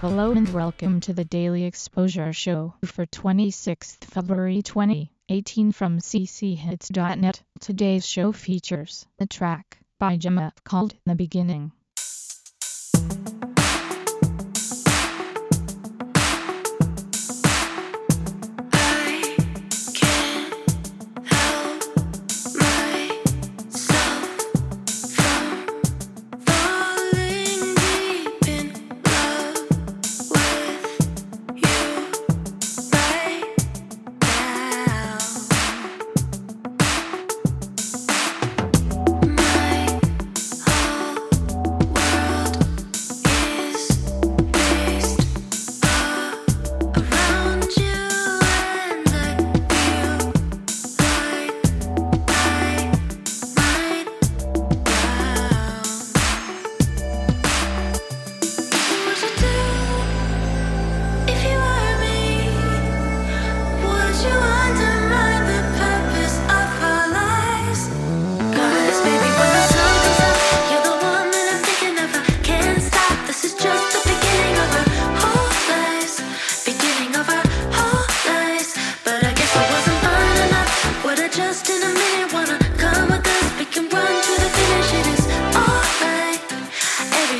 Hello and welcome to the Daily Exposure Show for 26 February 2018 from cchits.net. Today's show features a track by Gemma called The Beginning.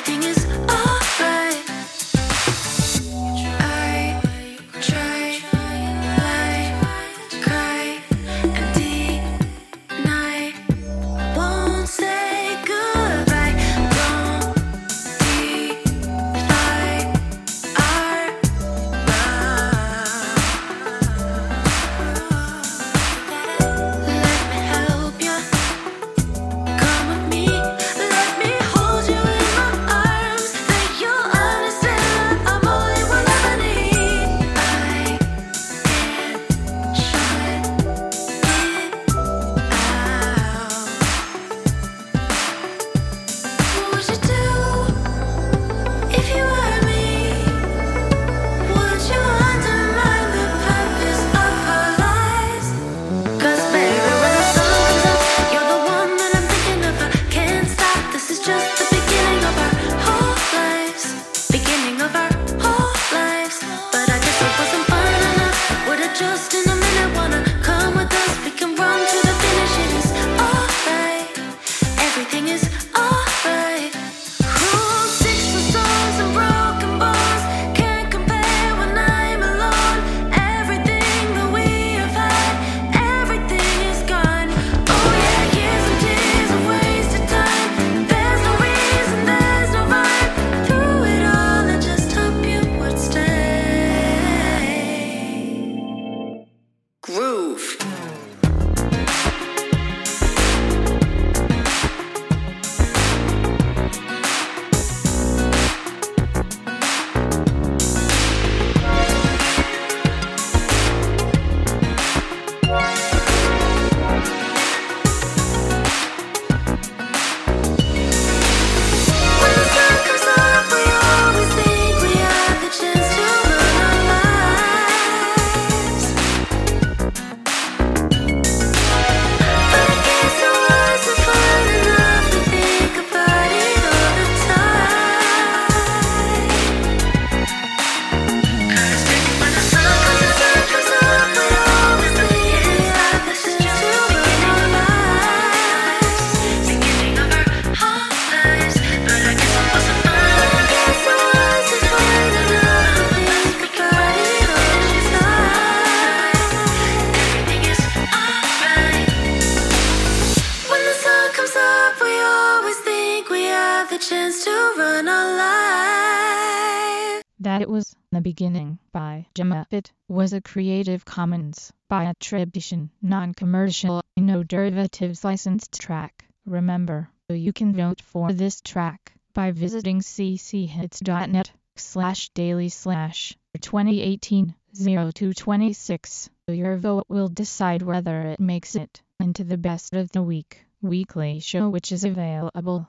everything is chance to run alive. That was The Beginning by Gemma. It was a Creative Commons by attribution, non-commercial, no derivatives licensed track. Remember, you can vote for this track by visiting cchits.net slash daily slash 2018 0226. Your vote will decide whether it makes it into the best of the week weekly show which is available